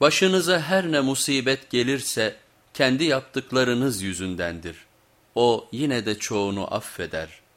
Başınıza her ne musibet gelirse kendi yaptıklarınız yüzündendir. O yine de çoğunu affeder.''